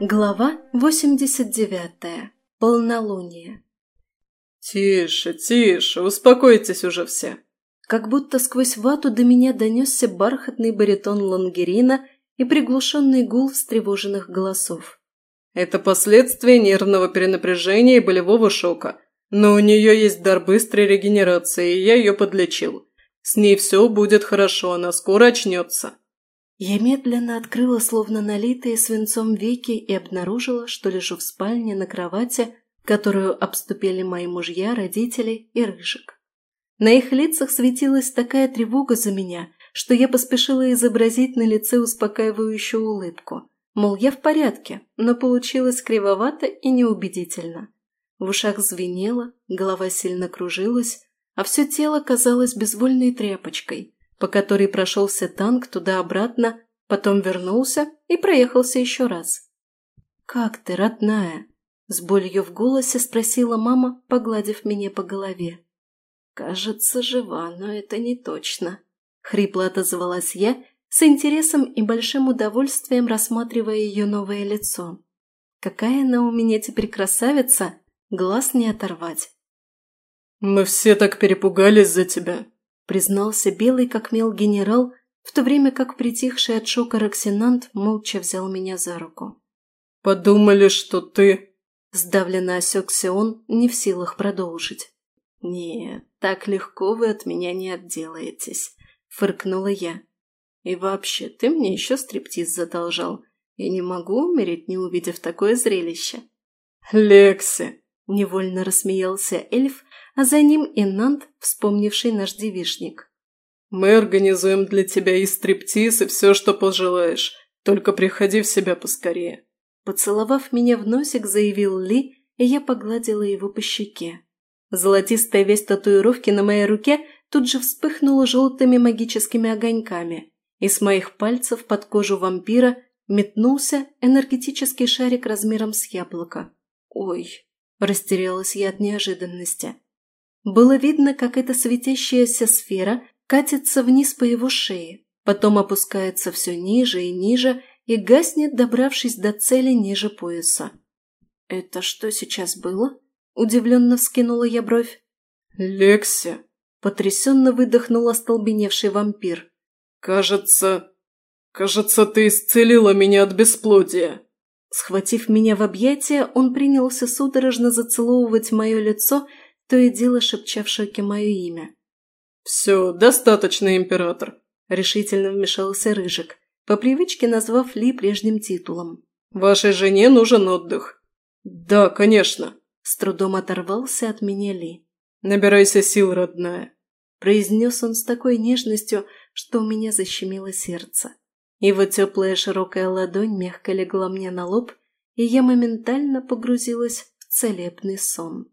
Глава 89. Полнолуние. «Тише, тише, успокойтесь уже все!» Как будто сквозь вату до меня донесся бархатный баритон лангерина и приглушенный гул встревоженных голосов. «Это последствия нервного перенапряжения и болевого шока, но у нее есть дар быстрой регенерации, и я ее подлечил. С ней все будет хорошо, она скоро очнется». Я медленно открыла словно налитые свинцом веки и обнаружила, что лежу в спальне на кровати, которую обступили мои мужья, родители и Рыжик. На их лицах светилась такая тревога за меня, что я поспешила изобразить на лице успокаивающую улыбку. Мол, я в порядке, но получилось кривовато и неубедительно. В ушах звенело, голова сильно кружилась, а все тело казалось безвольной тряпочкой, по которой прошелся танк туда-обратно, потом вернулся и проехался еще раз. «Как ты, родная?» – с болью в голосе спросила мама, погладив меня по голове. «Кажется, жива, но это не точно», – хрипло отозвалась я, с интересом и большим удовольствием рассматривая ее новое лицо. «Какая она у меня теперь красавица, глаз не оторвать». «Мы все так перепугались за тебя», признался белый как мел генерал, в то время как притихший от шока Роксинант молча взял меня за руку. «Подумали, что ты...» Сдавленно осекся он, не в силах продолжить. «Нет, так легко вы от меня не отделаетесь», — фыркнула я. «И вообще, ты мне еще стриптиз задолжал. Я не могу умереть, не увидев такое зрелище». «Лекси!» – невольно рассмеялся эльф, а за ним и Нант, вспомнивший наш девишник. «Мы организуем для тебя и стриптиз, и все, что пожелаешь. Только приходи в себя поскорее». Поцеловав меня в носик, заявил Ли, и я погладила его по щеке. Золотистая весть татуировки на моей руке тут же вспыхнула желтыми магическими огоньками, и с моих пальцев под кожу вампира метнулся энергетический шарик размером с яблоко. «Ой!» – растерялась я от неожиданности. Было видно, как эта светящаяся сфера катится вниз по его шее, потом опускается все ниже и ниже и гаснет, добравшись до цели ниже пояса. «Это что сейчас было?» – удивленно вскинула я бровь. «Лекси!» – потрясенно выдохнул остолбеневший вампир. «Кажется... кажется, ты исцелила меня от бесплодия!» Схватив меня в объятия, он принялся судорожно зацеловывать мое лицо – то и дело шепча в мое имя. «Все, достаточно, император», – решительно вмешался Рыжик, по привычке назвав Ли прежним титулом. «Вашей жене нужен отдых». «Да, конечно», – с трудом оторвался от меня Ли. «Набирайся сил, родная», – произнес он с такой нежностью, что у меня защемило сердце. Его теплая широкая ладонь мягко легла мне на лоб, и я моментально погрузилась в целебный сон.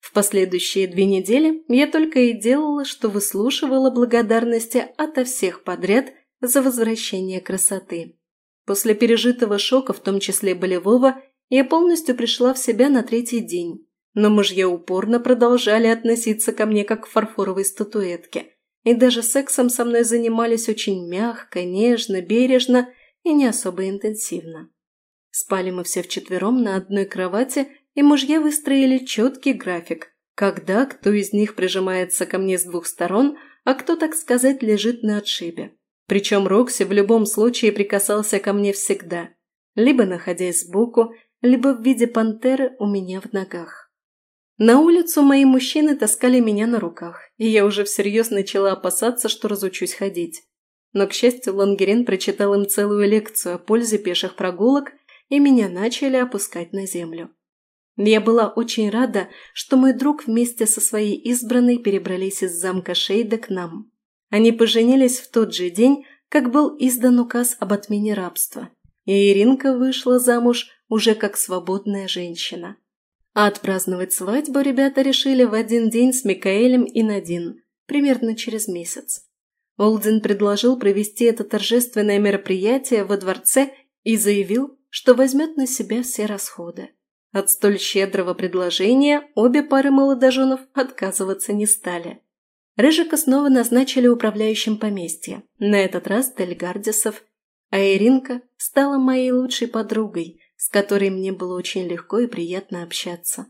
В последующие две недели я только и делала, что выслушивала благодарности ото всех подряд за возвращение красоты. После пережитого шока, в том числе болевого, я полностью пришла в себя на третий день, но мужья упорно продолжали относиться ко мне как к фарфоровой статуэтке, и даже сексом со мной занимались очень мягко, нежно, бережно и не особо интенсивно. Спали мы все вчетвером на одной кровати и мужья выстроили четкий график, когда кто из них прижимается ко мне с двух сторон, а кто, так сказать, лежит на отшибе. Причем Рокси в любом случае прикасался ко мне всегда, либо находясь сбоку, либо в виде пантеры у меня в ногах. На улицу мои мужчины таскали меня на руках, и я уже всерьез начала опасаться, что разучусь ходить. Но, к счастью, Лангерин прочитал им целую лекцию о пользе пеших прогулок, и меня начали опускать на землю. Я была очень рада, что мой друг вместе со своей избранной перебрались из замка Шейда к нам. Они поженились в тот же день, как был издан указ об отмене рабства, и Иринка вышла замуж уже как свободная женщина. А отпраздновать свадьбу ребята решили в один день с Микаэлем и Надин, примерно через месяц. Олдин предложил провести это торжественное мероприятие во дворце и заявил, что возьмет на себя все расходы. От столь щедрого предложения обе пары молодоженов отказываться не стали. Рыжика снова назначили управляющим поместья, на этот раз Дельгардисов, а Иринка стала моей лучшей подругой, с которой мне было очень легко и приятно общаться.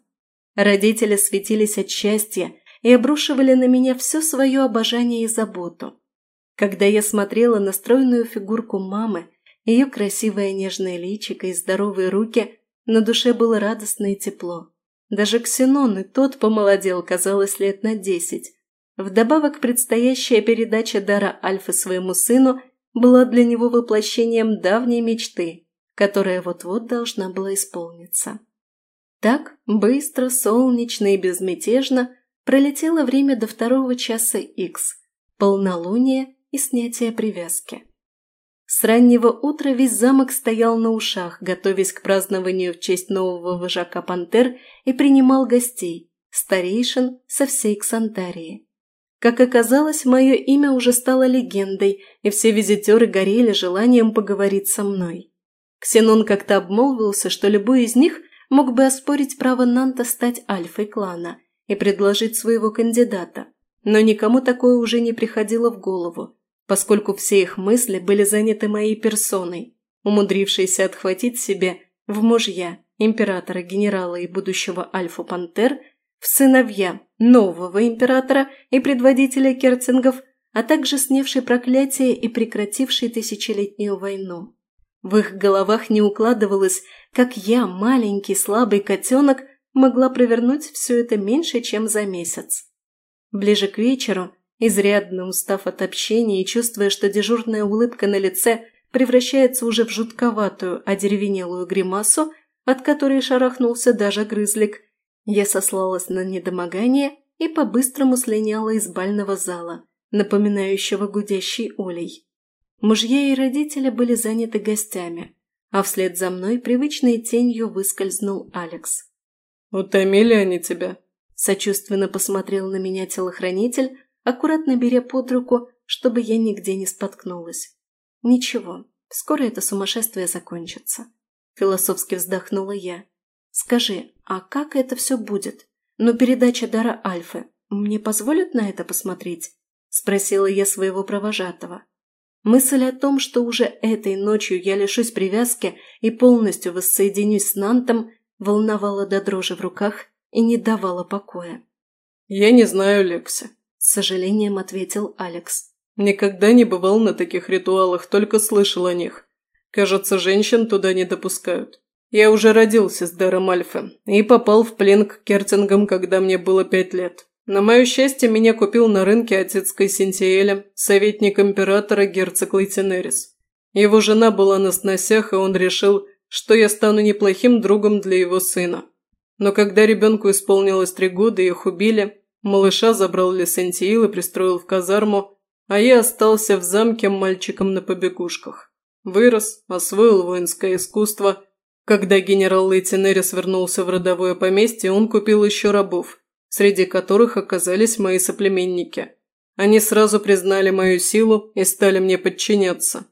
Родители светились от счастья и обрушивали на меня все свое обожание и заботу. Когда я смотрела на стройную фигурку мамы, ее красивое нежное личико и здоровые руки, на душе было радостно и тепло. Даже Ксенон и тот помолодел, казалось, лет на десять. Вдобавок, предстоящая передача дара Альфы своему сыну была для него воплощением давней мечты, которая вот-вот должна была исполниться. Так, быстро, солнечно и безмятежно пролетело время до второго часа Х, полнолуния и снятия привязки. С раннего утра весь замок стоял на ушах, готовясь к празднованию в честь нового вожака пантер и принимал гостей, старейшин со всей Ксантарии. Как оказалось, мое имя уже стало легендой, и все визитеры горели желанием поговорить со мной. Ксенон как-то обмолвился, что любой из них мог бы оспорить право Нанта стать альфой клана и предложить своего кандидата, но никому такое уже не приходило в голову, поскольку все их мысли были заняты моей персоной, умудрившейся отхватить себе в мужья императора, генерала и будущего Альфа-Пантер, в сыновья нового императора и предводителя керцингов, а также сневший проклятие и прекративший тысячелетнюю войну. В их головах не укладывалось, как я, маленький слабый котенок, могла провернуть все это меньше, чем за месяц. Ближе к вечеру Изрядно устав от общения и чувствуя, что дежурная улыбка на лице превращается уже в жутковатую, одеревенелую гримасу, от которой шарахнулся даже грызлик, я сослалась на недомогание и по-быстрому слиняла из бального зала, напоминающего гудящий улей. Мужья и родители были заняты гостями, а вслед за мной привычной тенью выскользнул Алекс. «Утомили они тебя?» Сочувственно посмотрел на меня телохранитель, аккуратно беря под руку, чтобы я нигде не споткнулась. «Ничего, скоро это сумасшествие закончится», – философски вздохнула я. «Скажи, а как это все будет? Но ну, передача дара Альфы, мне позволят на это посмотреть?» – спросила я своего провожатого. Мысль о том, что уже этой ночью я лишусь привязки и полностью воссоединюсь с Нантом, волновала до дрожи в руках и не давала покоя. «Я не знаю, Лекси», с сожалением ответил Алекс. «Никогда не бывал на таких ритуалах, только слышал о них. Кажется, женщин туда не допускают. Я уже родился с даром Альфы и попал в плен к Кертингам, когда мне было пять лет. На мое счастье, меня купил на рынке отец Кайсентиэля, советник императора герцог Лейтенерис. Его жена была на сносях, и он решил, что я стану неплохим другом для его сына. Но когда ребенку исполнилось три года их убили, Малыша забрал Лесентиил и пристроил в казарму, а я остался в замке мальчиком на побегушках. Вырос, освоил воинское искусство. Когда генерал Лейтенерис вернулся в родовое поместье, он купил еще рабов, среди которых оказались мои соплеменники. Они сразу признали мою силу и стали мне подчиняться.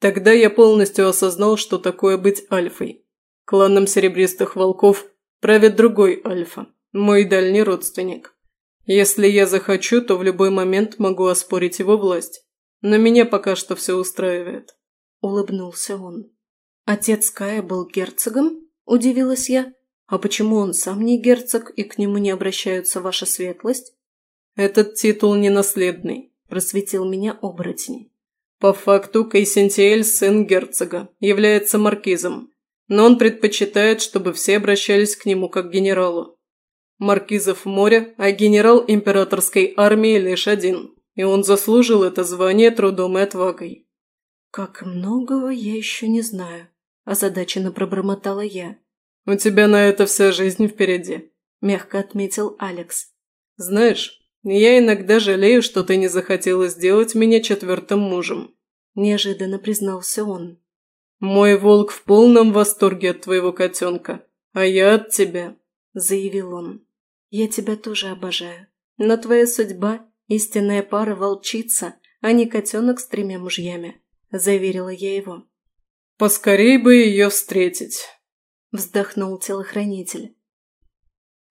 Тогда я полностью осознал, что такое быть альфой. Кланом серебристых волков правит другой альфа, мой дальний родственник. Если я захочу, то в любой момент могу оспорить его власть. Но меня пока что все устраивает». Улыбнулся он. «Отец Кая был герцогом?» – удивилась я. «А почему он сам не герцог, и к нему не обращаются ваша светлость?» «Этот титул ненаследный», – просветил меня оборотень. «По факту Кайсентиэль, сын герцога, является маркизом, но он предпочитает, чтобы все обращались к нему как к генералу. Маркизов море, а генерал императорской армии лишь один, и он заслужил это звание трудом и отвагой. «Как многого я еще не знаю», – озадаченно пробормотала я. «У тебя на это вся жизнь впереди», – мягко отметил Алекс. «Знаешь, я иногда жалею, что ты не захотела сделать меня четвертым мужем», – неожиданно признался он. «Мой волк в полном восторге от твоего котенка, а я от тебя», – заявил он. «Я тебя тоже обожаю. Но твоя судьба – истинная пара волчица, а не котенок с тремя мужьями», – заверила я его. «Поскорей бы ее встретить», – вздохнул телохранитель.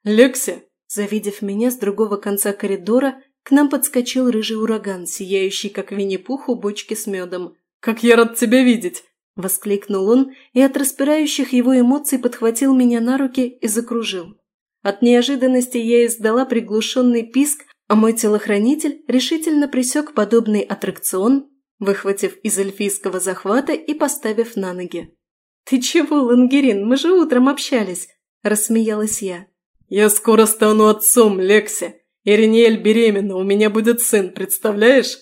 «Лекси!» Завидев меня с другого конца коридора, к нам подскочил рыжий ураган, сияющий, как Винни-Пух у бочки с медом. «Как я рад тебя видеть! – воскликнул он и от распирающих его эмоций подхватил меня на руки и закружил. От неожиданности я издала приглушенный писк, а мой телохранитель решительно присек подобный аттракцион, выхватив из эльфийского захвата и поставив на ноги. «Ты чего, Лангерин, мы же утром общались!» – рассмеялась я. «Я скоро стану отцом, Лекси. Ириниэль беременна, у меня будет сын, представляешь?»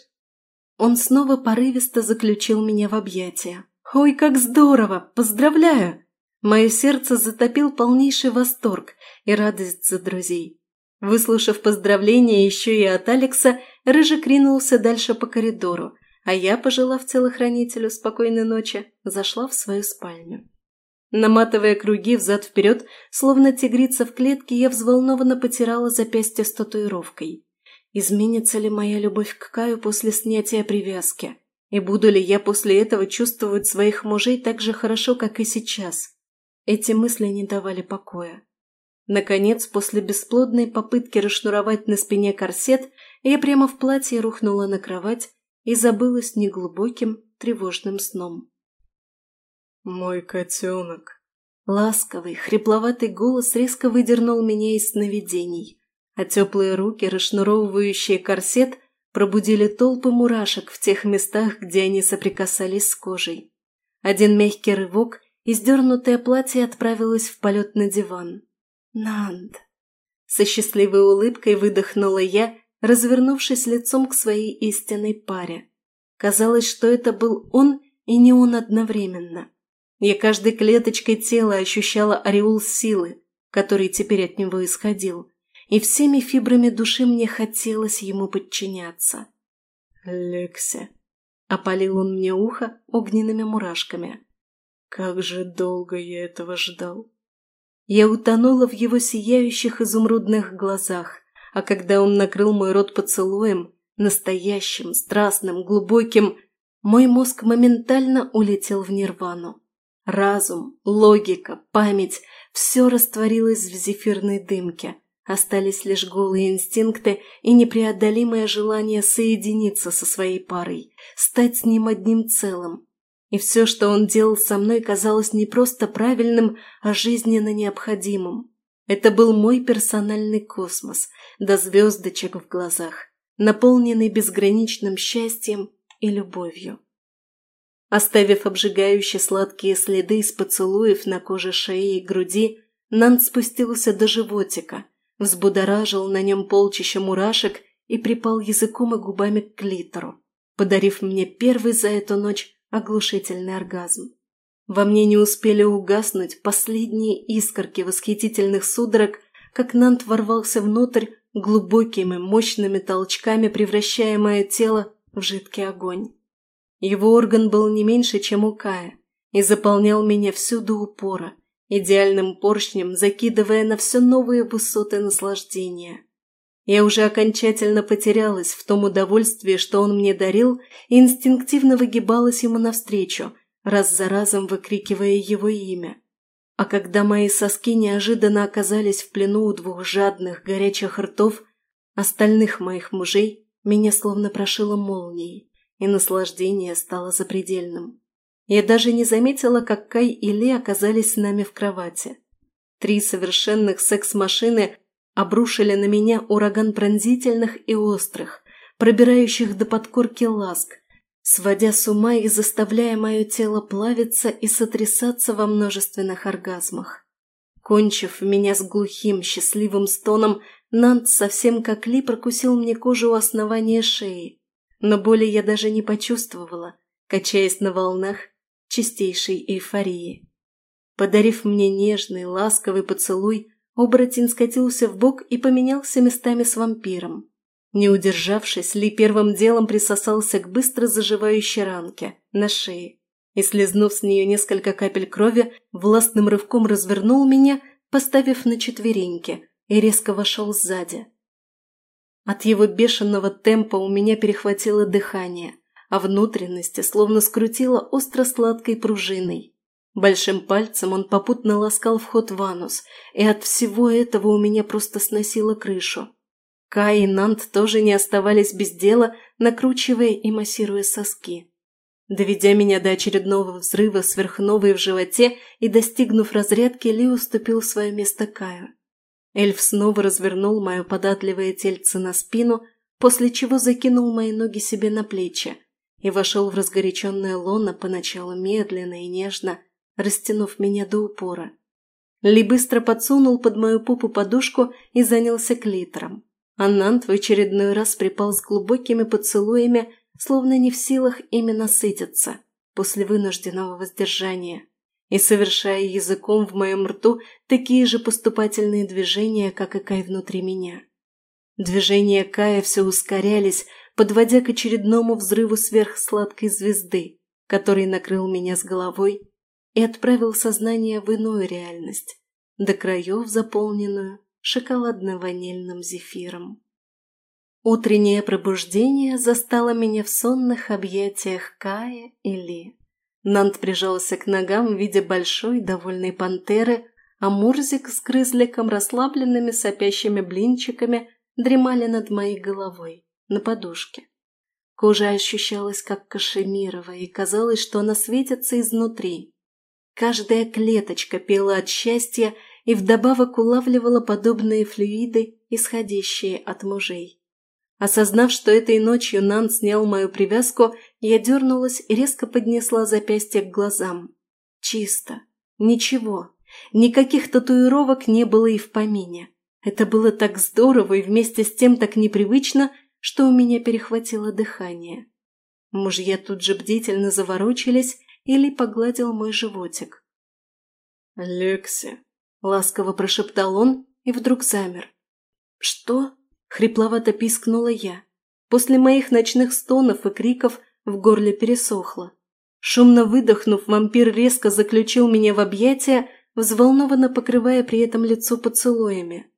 Он снова порывисто заключил меня в объятия. «Ой, как здорово! Поздравляю!» Мое сердце затопил полнейший восторг и радость за друзей. Выслушав поздравления еще и от Алекса, Рыжик ринулся дальше по коридору, а я, пожелав телохранителю спокойной ночи, зашла в свою спальню. Наматывая круги взад-вперед, словно тигрица в клетке, я взволнованно потирала запястье с татуировкой. Изменится ли моя любовь к Каю после снятия привязки? И буду ли я после этого чувствовать своих мужей так же хорошо, как и сейчас? Эти мысли не давали покоя. Наконец, после бесплодной попытки расшнуровать на спине корсет, я прямо в платье рухнула на кровать и забылась неглубоким, тревожным сном. «Мой котенок!» Ласковый, хрипловатый голос резко выдернул меня из сновидений, а теплые руки, расшнуровывающие корсет, пробудили толпы мурашек в тех местах, где они соприкасались с кожей. Один мягкий рывок, и сдернутое платье отправилось в полет на диван. «Нанд!» Со счастливой улыбкой выдохнула я, развернувшись лицом к своей истинной паре. Казалось, что это был он и не он одновременно. Я каждой клеточкой тела ощущала ореол силы, который теперь от него исходил, и всеми фибрами души мне хотелось ему подчиняться. «Лекси!» – опалил он мне ухо огненными мурашками. «Как же долго я этого ждал!» Я утонула в его сияющих изумрудных глазах, а когда он накрыл мой рот поцелуем, настоящим, страстным, глубоким, мой мозг моментально улетел в нирвану. Разум, логика, память – все растворилось в зефирной дымке. Остались лишь голые инстинкты и непреодолимое желание соединиться со своей парой, стать с ним одним целым, и все, что он делал со мной, казалось не просто правильным, а жизненно необходимым. Это был мой персональный космос, до звездочек в глазах, наполненный безграничным счастьем и любовью. Оставив обжигающие сладкие следы из поцелуев на коже шеи и груди, Нант спустился до животика, взбудоражил на нем полчища мурашек и припал языком и губами к клитору, подарив мне первый за эту ночь оглушительный оргазм. Во мне не успели угаснуть последние искорки восхитительных судорог, как Нант ворвался внутрь глубокими, мощными толчками, превращая мое тело в жидкий огонь. Его орган был не меньше, чем у Кая, и заполнял меня всюду упора, идеальным поршнем закидывая на все новые высоты наслаждения. Я уже окончательно потерялась в том удовольствии, что он мне дарил, и инстинктивно выгибалась ему навстречу, раз за разом выкрикивая его имя. А когда мои соски неожиданно оказались в плену у двух жадных, горячих ртов, остальных моих мужей меня словно прошило молнией, и наслаждение стало запредельным. Я даже не заметила, как Кай и Ли оказались с нами в кровати. Три совершенных секс-машины обрушили на меня ураган пронзительных и острых, пробирающих до подкорки ласк, сводя с ума и заставляя мое тело плавиться и сотрясаться во множественных оргазмах. Кончив меня с глухим, счастливым стоном, Нант совсем как Ли прокусил мне кожу у основания шеи, но боли я даже не почувствовала, качаясь на волнах чистейшей эйфории. Подарив мне нежный, ласковый поцелуй, Оборотень скатился в бок и поменялся местами с вампиром. Не удержавшись, Ли первым делом присосался к быстро заживающей ранке на шее и, слезнув с нее несколько капель крови, властным рывком развернул меня, поставив на четвереньки, и резко вошел сзади. От его бешеного темпа у меня перехватило дыхание, а внутренности словно скрутило остро-сладкой пружиной. Большим пальцем он попутно ласкал вход в анус, и от всего этого у меня просто сносило крышу. Кай и Нант тоже не оставались без дела, накручивая и массируя соски. Доведя меня до очередного взрыва сверхновой в животе и достигнув разрядки, Ли уступил свое место Каю. Эльф снова развернул мое податливое тельце на спину, после чего закинул мои ноги себе на плечи и вошел в разгоряченное лоно поначалу медленно и нежно, растянув меня до упора. Ли быстро подсунул под мою попу подушку и занялся клитором. Анант в очередной раз припал с глубокими поцелуями, словно не в силах ими насытиться после вынужденного воздержания и совершая языком в моем рту такие же поступательные движения, как и Кай внутри меня. Движения Кая все ускорялись, подводя к очередному взрыву сверхсладкой звезды, который накрыл меня с головой и отправил сознание в иную реальность, до краев заполненную шоколадно-ванильным зефиром. Утреннее пробуждение застало меня в сонных объятиях Кая и Ли. Нант прижался к ногам в виде большой довольной пантеры, а Мурзик с Грызликом расслабленными сопящими блинчиками дремали над моей головой, на подушке. Кожа ощущалась как кашемировая, и казалось, что она светится изнутри. Каждая клеточка пела от счастья и вдобавок улавливала подобные флюиды, исходящие от мужей. Осознав, что этой ночью Нан снял мою привязку, я дернулась и резко поднесла запястье к глазам. Чисто. Ничего. Никаких татуировок не было и в помине. Это было так здорово и вместе с тем так непривычно, что у меня перехватило дыхание. Мужья тут же бдительно заворочились, или погладил мой животик. «Лекси», — ласково прошептал он и вдруг замер. «Что?» Хрипловато пискнула я. После моих ночных стонов и криков в горле пересохло. Шумно выдохнув, вампир резко заключил меня в объятия, взволнованно покрывая при этом лицо поцелуями.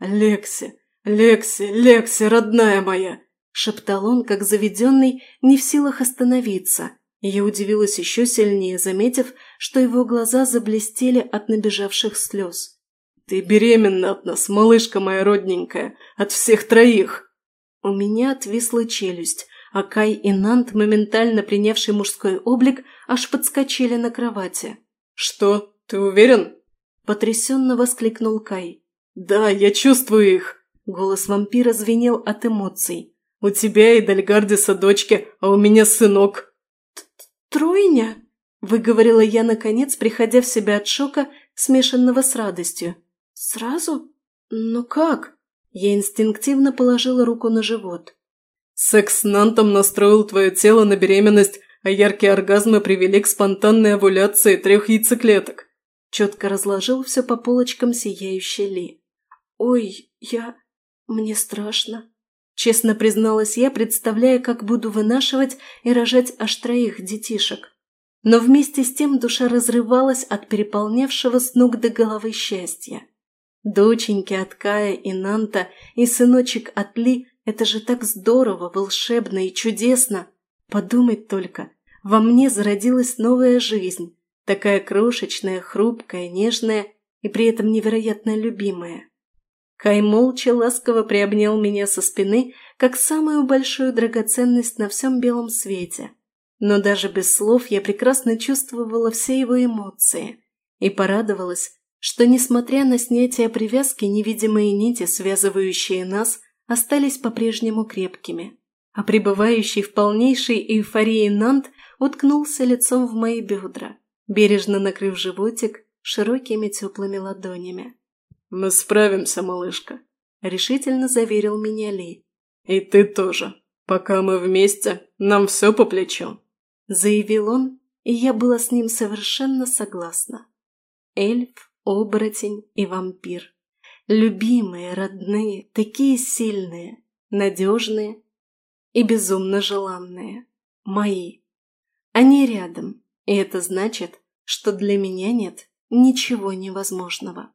«Лекси, Лекси, Лекси, родная моя!» – шептал он, как заведенный, не в силах остановиться. Я удивилась еще сильнее, заметив, что его глаза заблестели от набежавших слез. «Ты беременна от нас, малышка моя родненькая, от всех троих!» У меня отвисла челюсть, а Кай и Нант, моментально принявший мужской облик, аж подскочили на кровати. «Что, ты уверен?» – потрясенно воскликнул Кай. «Да, я чувствую их!» – голос вампира звенел от эмоций. «У тебя и Дальгардиса дочки, а у меня сынок!» «Тройня?» – выговорила я, наконец, приходя в себя от шока, смешанного с радостью. «Сразу? Ну как?» Я инстинктивно положила руку на живот. «Секс с Нантом настроил твое тело на беременность, а яркие оргазмы привели к спонтанной овуляции трех яйцеклеток». Четко разложил все по полочкам сияющий Ли. «Ой, я... мне страшно», – честно призналась я, представляя, как буду вынашивать и рожать аж троих детишек. Но вместе с тем душа разрывалась от переполнявшего с ног до головы счастья. Доченьки от Кая и Нанта и сыночек от Ли – это же так здорово, волшебно и чудесно. Подумать только, во мне зародилась новая жизнь, такая крошечная, хрупкая, нежная и при этом невероятно любимая. Кай молча ласково приобнял меня со спины, как самую большую драгоценность на всем белом свете. Но даже без слов я прекрасно чувствовала все его эмоции и порадовалась, что, несмотря на снятие привязки, невидимые нити, связывающие нас, остались по-прежнему крепкими. А пребывающий в полнейшей эйфории Нант уткнулся лицом в мои бедра, бережно накрыв животик широкими теплыми ладонями. «Мы справимся, малышка», – решительно заверил меня Ли. «И ты тоже. Пока мы вместе, нам все по плечу», – заявил он, и я была с ним совершенно согласна. Эльф оборотень и вампир. Любимые, родные, такие сильные, надежные и безумно желанные. Мои. Они рядом, и это значит, что для меня нет ничего невозможного.